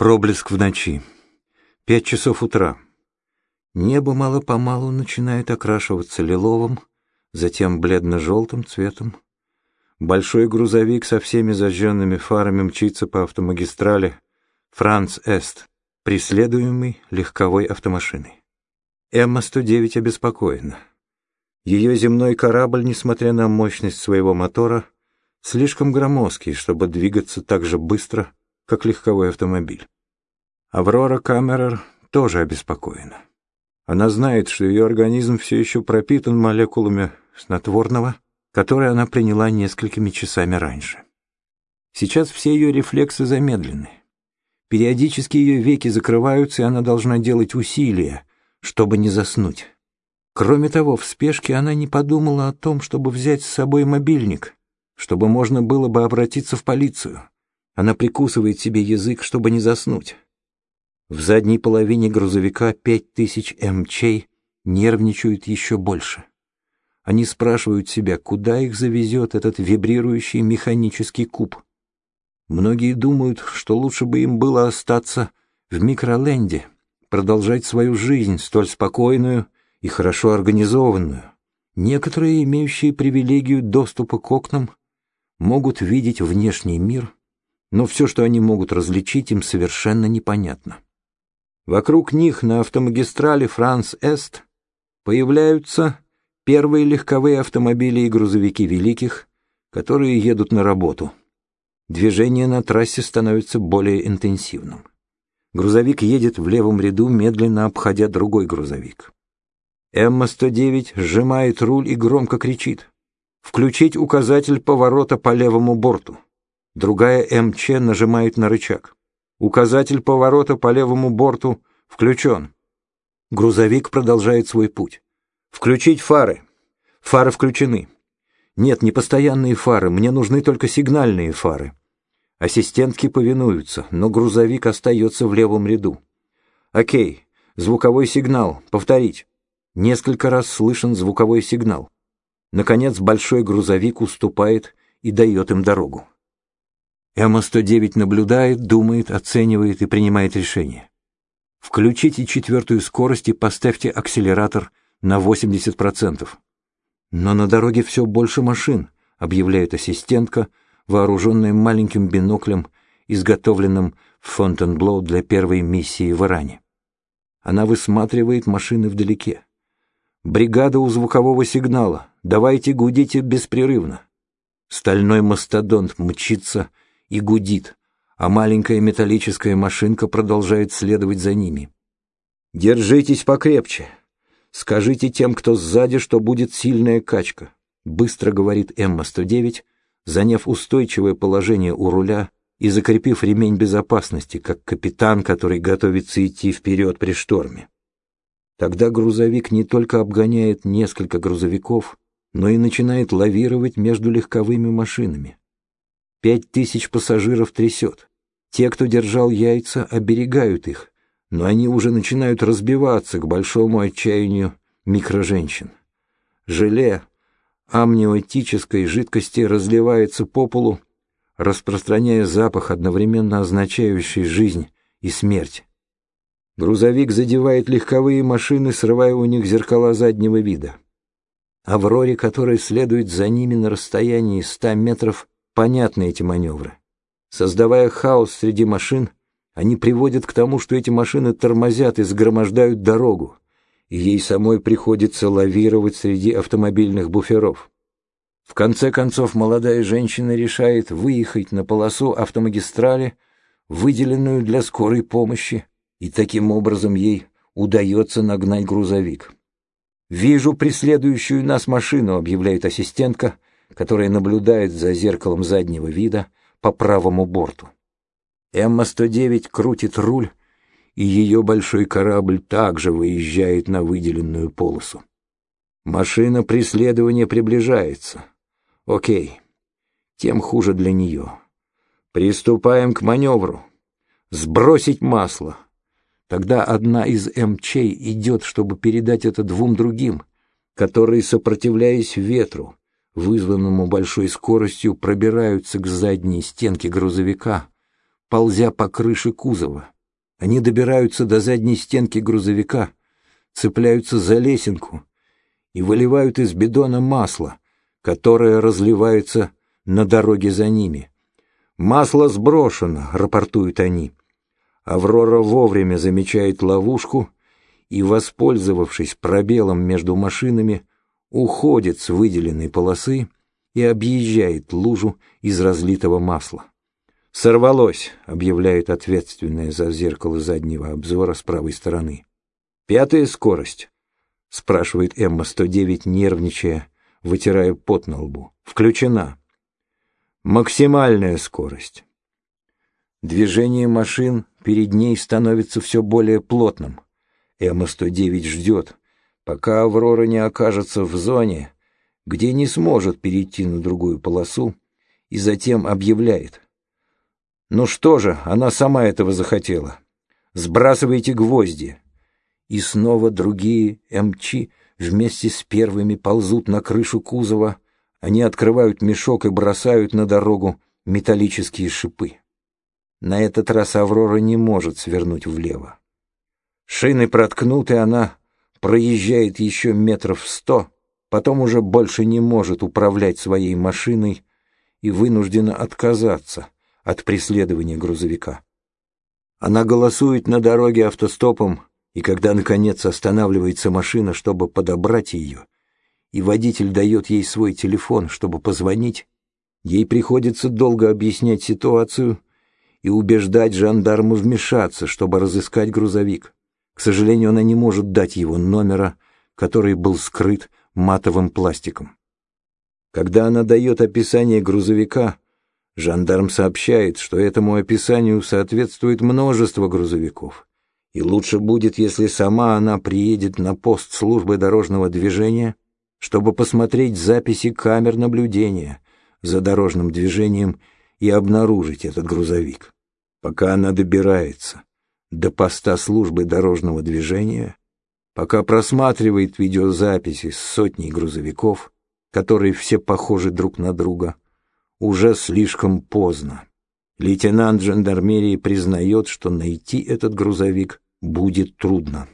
Проблеск в ночи. Пять часов утра. Небо мало-помалу начинает окрашиваться лиловым, затем бледно-желтым цветом. Большой грузовик со всеми зажженными фарами мчится по автомагистрали Франц Эст, преследуемый легковой автомашиной. Эмма-109 обеспокоена. Ее земной корабль, несмотря на мощность своего мотора, слишком громоздкий, чтобы двигаться так же быстро, как легковой автомобиль. Аврора Камерер тоже обеспокоена. Она знает, что ее организм все еще пропитан молекулами снотворного, которые она приняла несколькими часами раньше. Сейчас все ее рефлексы замедлены. Периодически ее веки закрываются, и она должна делать усилия, чтобы не заснуть. Кроме того, в спешке она не подумала о том, чтобы взять с собой мобильник, чтобы можно было бы обратиться в полицию. Она прикусывает себе язык, чтобы не заснуть. В задней половине грузовика пять тысяч МЧ нервничают еще больше. Они спрашивают себя, куда их завезет этот вибрирующий механический куб. Многие думают, что лучше бы им было остаться в микроленде, продолжать свою жизнь, столь спокойную и хорошо организованную. Некоторые, имеющие привилегию доступа к окнам, могут видеть внешний мир, но все, что они могут различить, им совершенно непонятно. Вокруг них на автомагистрали Франс-Эст появляются первые легковые автомобили и грузовики великих, которые едут на работу. Движение на трассе становится более интенсивным. Грузовик едет в левом ряду, медленно обходя другой грузовик. Эмма-109 сжимает руль и громко кричит. «Включить указатель поворота по левому борту». Другая МЧ нажимает на рычаг. Указатель поворота по левому борту включен. Грузовик продолжает свой путь. Включить фары. Фары включены. Нет, не постоянные фары, мне нужны только сигнальные фары. Ассистентки повинуются, но грузовик остается в левом ряду. Окей, звуковой сигнал, повторить. Несколько раз слышен звуковой сигнал. Наконец большой грузовик уступает и дает им дорогу. М-109 наблюдает, думает, оценивает и принимает решение. Включите четвертую скорость и поставьте акселератор на 80%. Но на дороге все больше машин, объявляет ассистентка, вооруженная маленьким биноклем, изготовленным в Фонтенблоу для первой миссии в Иране. Она высматривает машины вдалеке. «Бригада у звукового сигнала. Давайте гудите беспрерывно». Стальной мастодонт мчится и гудит, а маленькая металлическая машинка продолжает следовать за ними. «Держитесь покрепче. Скажите тем, кто сзади, что будет сильная качка», — быстро говорит М-109, заняв устойчивое положение у руля и закрепив ремень безопасности, как капитан, который готовится идти вперед при шторме. Тогда грузовик не только обгоняет несколько грузовиков, но и начинает лавировать между легковыми машинами. Пять тысяч пассажиров трясет. Те, кто держал яйца, оберегают их, но они уже начинают разбиваться к большому отчаянию микроженщин. Желе амниотической жидкости разливается по полу, распространяя запах, одновременно означающий жизнь и смерть. Грузовик задевает легковые машины, срывая у них зеркала заднего вида. Авроре, которая следует за ними на расстоянии ста метров, понятны эти маневры. Создавая хаос среди машин, они приводят к тому, что эти машины тормозят и загромождают дорогу, и ей самой приходится лавировать среди автомобильных буферов. В конце концов, молодая женщина решает выехать на полосу автомагистрали, выделенную для скорой помощи, и таким образом ей удается нагнать грузовик. «Вижу преследующую нас машину», — объявляет ассистентка — которая наблюдает за зеркалом заднего вида по правому борту. Эмма-109 крутит руль, и ее большой корабль также выезжает на выделенную полосу. Машина преследования приближается. Окей, тем хуже для нее. Приступаем к маневру. Сбросить масло. Тогда одна из МЧ идет, чтобы передать это двум другим, которые, сопротивляясь ветру, вызванному большой скоростью, пробираются к задней стенке грузовика, ползя по крыше кузова. Они добираются до задней стенки грузовика, цепляются за лесенку и выливают из бидона масло, которое разливается на дороге за ними. «Масло сброшено», — рапортуют они. Аврора вовремя замечает ловушку и, воспользовавшись пробелом между машинами, уходит с выделенной полосы и объезжает лужу из разлитого масла. «Сорвалось», — объявляет ответственное за зеркало заднего обзора с правой стороны. «Пятая скорость», — спрашивает Эмма-109, нервничая, вытирая пот на лбу. «Включена». «Максимальная скорость». Движение машин перед ней становится все более плотным. Эмма-109 ждет, пока Аврора не окажется в зоне, где не сможет перейти на другую полосу, и затем объявляет. Ну что же, она сама этого захотела. Сбрасывайте гвозди. И снова другие МЧ вместе с первыми ползут на крышу кузова. Они открывают мешок и бросают на дорогу металлические шипы. На этот раз Аврора не может свернуть влево. Шины проткнуты, она проезжает еще метров сто, потом уже больше не может управлять своей машиной и вынуждена отказаться от преследования грузовика. Она голосует на дороге автостопом, и когда, наконец, останавливается машина, чтобы подобрать ее, и водитель дает ей свой телефон, чтобы позвонить, ей приходится долго объяснять ситуацию и убеждать жандарму вмешаться, чтобы разыскать грузовик. К сожалению, она не может дать его номера, который был скрыт матовым пластиком. Когда она дает описание грузовика, жандарм сообщает, что этому описанию соответствует множество грузовиков, и лучше будет, если сама она приедет на пост службы дорожного движения, чтобы посмотреть записи камер наблюдения за дорожным движением и обнаружить этот грузовик. Пока она добирается до поста службы дорожного движения, пока просматривает видеозаписи с сотней грузовиков, которые все похожи друг на друга, уже слишком поздно. Лейтенант жандармерии признает, что найти этот грузовик будет трудно.